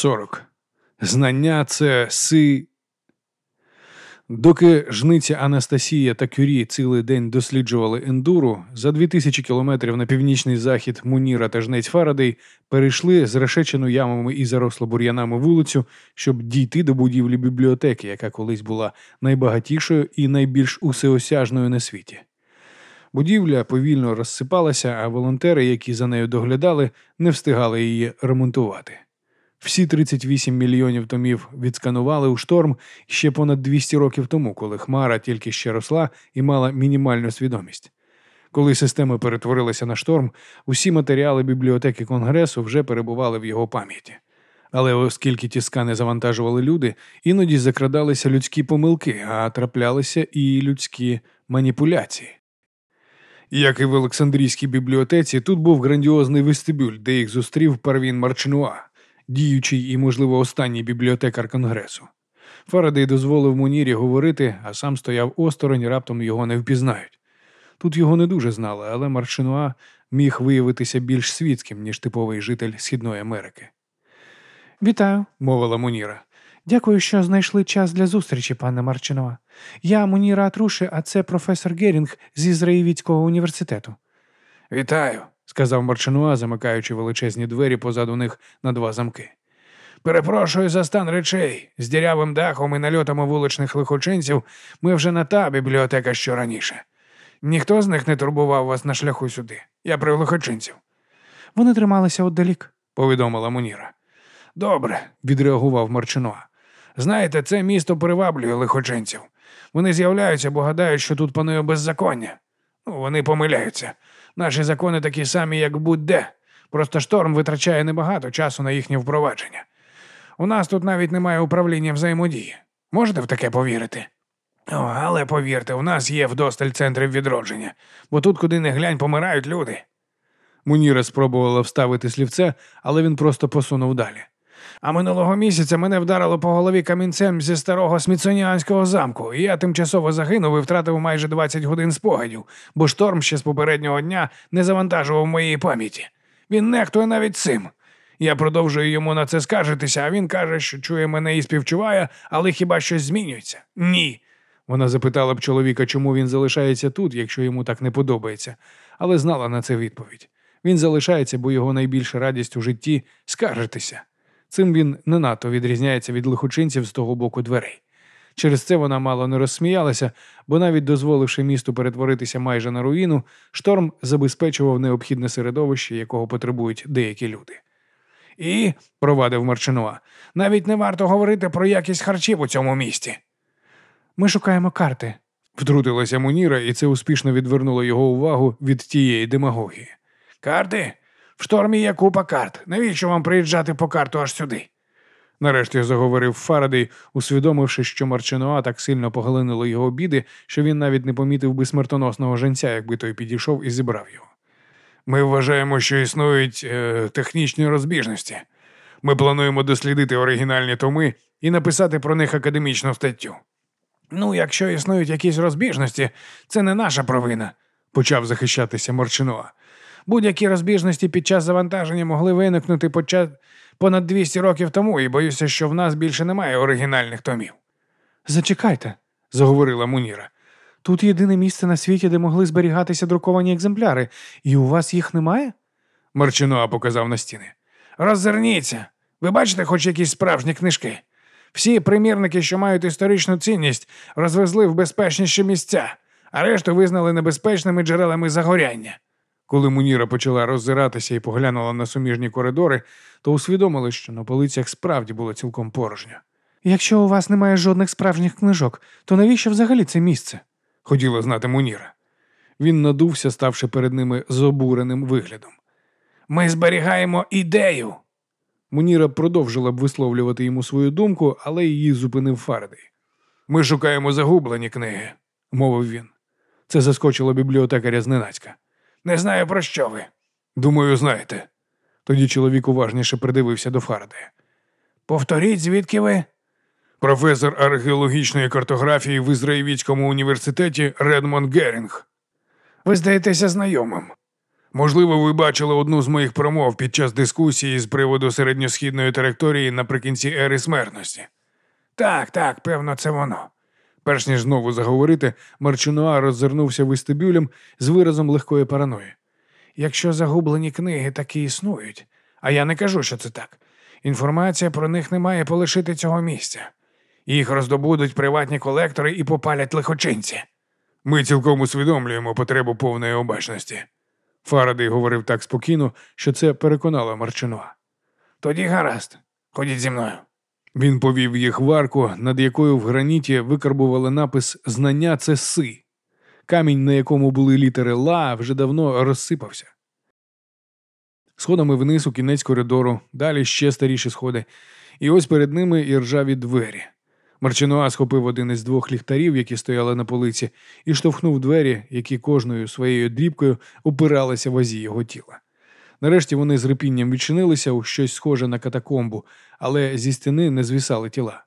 40. Знання це си. Доки жниця Анастасія та Кюрі цілий день досліджували ендуру, за 2000 кілометрів на північний захід Муніра та жнець Фарадей перейшли зрешечену ямами і заросло бур'янами вулицю, щоб дійти до будівлі бібліотеки, яка колись була найбагатішою і найбільш усеосяжною на світі. Будівля повільно розсипалася, а волонтери, які за нею доглядали, не встигали її ремонтувати. Всі 38 мільйонів томів відсканували у шторм ще понад 200 років тому, коли Хмара тільки ще росла і мала мінімальну свідомість. Коли системи перетворилися на шторм, усі матеріали бібліотеки Конгресу вже перебували в його пам'яті. Але оскільки ті скани завантажували люди, іноді закрадалися людські помилки, а траплялися і людські маніпуляції. Як і в Олександрійській бібліотеці, тут був грандіозний вестибюль, де їх зустрів Парвін Марчинуа, діючий і, можливо, останній бібліотекар Конгресу. Фарадей дозволив Мунірі говорити, а сам стояв осторонь, раптом його не впізнають. Тут його не дуже знали, але Марчинуа міг виявитися більш світським, ніж типовий житель Східної Америки. Вітаю, мовила Муніра. Дякую, що знайшли час для зустрічі, пане Марчинова. Я Муніра Атруши, а це професор Герінг з Ізраїльського університету. Вітаю, сказав Марчинуа, замикаючи величезні двері позаду них на два замки. Перепрошую за стан речей. З дірявим дахом і нальотами вуличних лихочинців ми вже не та бібліотека, що раніше. Ніхто з них не турбував вас на шляху сюди. Я про лихочинців. Вони трималися отдалік, повідомила Муніра. Добре, відреагував Марчинуа. Знаєте, це місто приваблює лихочинців. Вони з'являються, бо гадають, що тут панує беззаконня. Ну, вони помиляються. Наші закони такі самі, як будь-де. Просто шторм витрачає небагато часу на їхнє впровадження. У нас тут навіть немає управління взаємодії. Можете в таке повірити? О, але повірте, у нас є вдосталь центрів відродження, бо тут, куди не глянь, помирають люди. Муніра спробувала вставити слівце, але він просто посунув далі. А минулого місяця мене вдарило по голові камінцем зі старого смітсоніанського замку, і я тимчасово загинув і втратив майже 20 годин спогадів, бо шторм ще з попереднього дня не завантажував моєї пам'яті. Він нехтує навіть цим. Я продовжую йому на це скаржитися, а він каже, що чує мене і співчуває, але хіба щось змінюється? Ні. Вона запитала б чоловіка, чому він залишається тут, якщо йому так не подобається, але знала на це відповідь. Він залишається, бо його найбільша радість у житті скаржитися. Цим він не надто відрізняється від лихочинців з того боку дверей. Через це вона мало не розсміялася, бо навіть дозволивши місту перетворитися майже на руїну, шторм забезпечував необхідне середовище, якого потребують деякі люди. І, провадив Марчинуа, навіть не варто говорити про якість харчів у цьому місті. Ми шукаємо карти, втрутилася Муніра, і це успішно відвернуло його увагу від тієї демагогії. Карти? В штормі є купа карт. Навіщо вам приїжджати по карту аж сюди? Нарешті заговорив Фарадей, усвідомивши, що Марчинуа так сильно поглинило його біди, що він навіть не помітив би смертоносного женця, якби той підійшов і зібрав його. Ми вважаємо, що існують е, технічні розбіжності. Ми плануємо дослідити оригінальні томи і написати про них академічну статтю. Ну, якщо існують якісь розбіжності, це не наша провина, почав захищатися Марчинуа. Будь-які розбіжності під час завантаження могли виникнути понад 200 років тому, і боюся, що в нас більше немає оригінальних томів. Зачекайте, заговорила Муніра. Тут єдине місце на світі, де могли зберігатися друковані екземпляри, і у вас їх немає? Марчинуа показав на стіни. Роззирніться. Ви бачите хоч якісь справжні книжки? Всі примірники, що мають історичну цінність, розвезли в безпечніші місця, а решту визнали небезпечними джерелами загоряння. Коли Муніра почала роззиратися і поглянула на суміжні коридори, то усвідомили, що на полицях справді було цілком порожньо. Якщо у вас немає жодних справжніх книжок, то навіщо взагалі це місце? хотіла знати Муніра. Він надувся, ставши перед ними з обуреним виглядом. Ми зберігаємо ідею. Муніра продовжила б висловлювати йому свою думку, але її зупинив Фарадей. Ми шукаємо загублені книги, мовив він. Це заскочило бібліотекаря зненацька. Не знаю, про що ви. Думаю, знаєте. Тоді чоловік уважніше придивився до Фарадея. Повторіть, звідки ви? Професор археологічної картографії в Ізраїльському університеті Редмонд Герінг. Ви здаєтеся знайомим. Можливо, ви бачили одну з моїх промов під час дискусії з приводу середньосхідної території наприкінці ери смертності. Так, так, певно, це воно. Перш ніж знову заговорити, Марчунуа роззирнувся вестибюлем з виразом легкої параної. Якщо загублені книги таки існують, а я не кажу, що це так. Інформація про них не має полишити цього місця. Їх роздобудуть приватні колектори і попалять лихочинці. Ми цілком усвідомлюємо потребу повної обачності. Фарадей говорив так спокійно, що це переконало Марчинуа. Тоді гаразд, ходіть зі мною. Він повів їх в арку, над якою в граніті викарбували напис Знання це си. Камінь, на якому були літери Ла, вже давно розсипався. Сходами вниз у кінець коридору, далі ще старіші сходи, і ось перед ними і ржаві двері. Марчинуа схопив один із двох ліхтарів, які стояли на полиці, і штовхнув двері, які кожною своєю дрібкою опиралися в азі його тіла. Нарешті вони з рипінням відчинилися у щось схоже на катакомбу, але зі стіни не звісали тіла.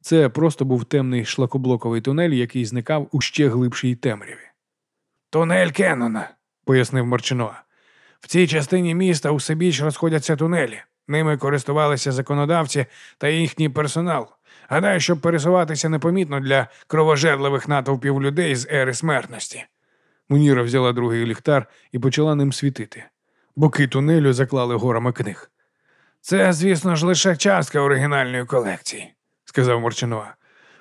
Це просто був темний шлакоблоковий тунель, який зникав у ще глибшій темряві. Тунель Кеннона, пояснив Марчинуа. В цій частині міста усебіч розходяться тунелі. Ними користувалися законодавці та їхній персонал. Гадаю, щоб пересуватися непомітно для кровожерливих натовпів людей з ери смертності. Муніра взяла другий ліхтар і почала ним світити. Боки тунелю заклали горами книг. Це, звісно ж, лише частка оригінальної колекції, сказав Морчинуа.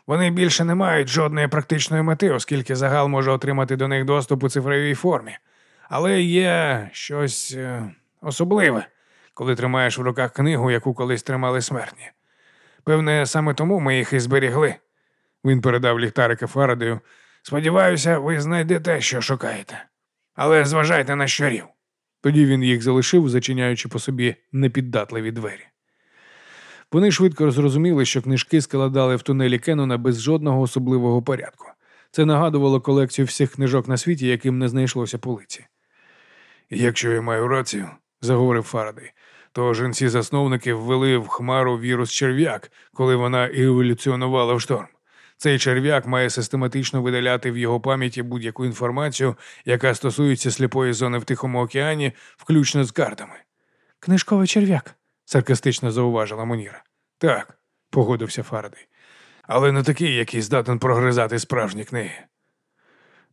Вони більше не мають жодної практичної мети, оскільки загал може отримати до них доступ у цифровій формі. Але є щось е, особливе, коли тримаєш в руках книгу, яку колись тримали смертні. Певне, саме тому ми їх і зберігли. Він передав ліхтарика Фарадею. Сподіваюся, ви знайдете, що шукаєте. Але зважайте на щурів. Тоді він їх залишив, зачиняючи по собі непіддатливі двері. Вони швидко зрозуміли, що книжки складали в тунелі Кеннона без жодного особливого порядку. Це нагадувало колекцію всіх книжок на світі, яким не знайшлося полиці. Якщо я маю рацію, заговорив Фарадей, то жінці-засновники ввели в хмару вірус черв'як, коли вона еволюціонувала в шторм. Цей черв'як має систематично видаляти в його пам'яті будь-яку інформацію, яка стосується сліпої зони в Тихому океані, включно з картами. Книжковий черв'як. саркастично зауважила Моніра. Так, погодився Фарадей. Але не такий, який здатен прогризати справжні книги.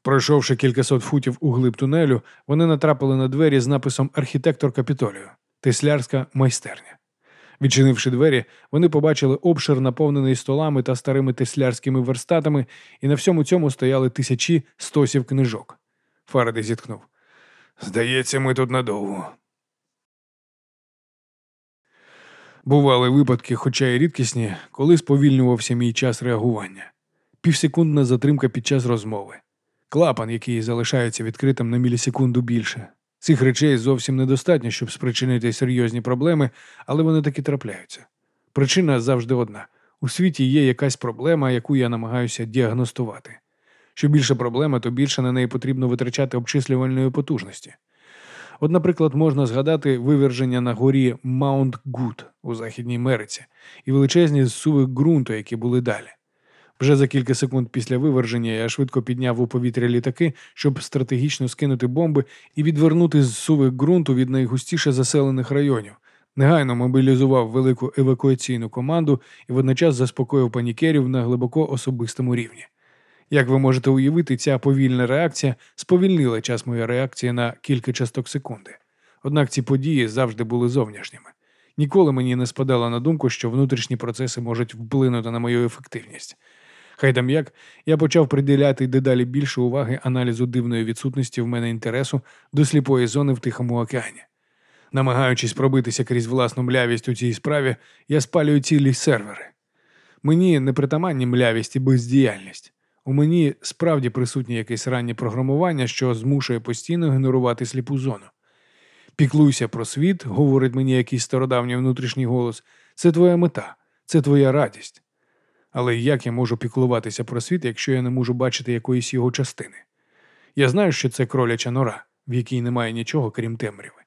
Пройшовши кількасот футів у глиб тунелю, вони натрапили на двері з написом Архітектор Капітолію Теслярська майстерня. Відчинивши двері, вони побачили обшир, наповнений столами та старими теслярськими верстатами, і на всьому цьому стояли тисячі стосів книжок. Фарадей зітхнув. Здається, ми тут надовго. Бували випадки, хоча й рідкісні, коли сповільнювався мій час реагування. Півсекундна затримка під час розмови. Клапан, який залишається відкритим на мілісекунду більше. Цих речей зовсім недостатньо, щоб спричинити серйозні проблеми, але вони таки трапляються. Причина завжди одна: у світі є якась проблема, яку я намагаюся діагностувати. Що більше проблема, то більше на неї потрібно витрачати обчислювальної потужності. От, наприклад, можна згадати виверження на горі Маунт Гуд у Західній Америці і величезні зсуви ґрунту, які були далі. Вже за кілька секунд після виверження я швидко підняв у повітря літаки, щоб стратегічно скинути бомби і відвернути зсуви ґрунту від найгустіше заселених районів. Негайно мобілізував велику евакуаційну команду і водночас заспокоїв панікерів на глибоко особистому рівні. Як ви можете уявити, ця повільна реакція сповільнила час моєї реакції на кілька часток секунди. Однак ці події завжди були зовнішніми. Ніколи мені не спадало на думку, що внутрішні процеси можуть вплинути на мою ефективність. Хай там як, я почав приділяти дедалі більше уваги аналізу дивної відсутності в мене інтересу до сліпої зони в Тихому океані. Намагаючись пробитися крізь власну млявість у цій справі, я спалюю цілі сервери. Мені не притаманні млявість і бездіяльність. У мені справді присутнє якесь раннє програмування, що змушує постійно генерувати сліпу зону. Піклуйся про світ, говорить мені якийсь стародавній внутрішній голос. Це твоя мета, це твоя радість. Але як я можу піклуватися про світ, якщо я не можу бачити якоїсь його частини? Я знаю, що це кроляча нора, в якій немає нічого, крім темряви.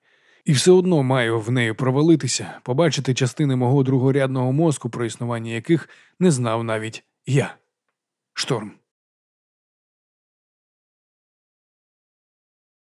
І все одно маю в неї провалитися, побачити частини мого другорядного мозку, про існування яких не знав навіть я. Шторм.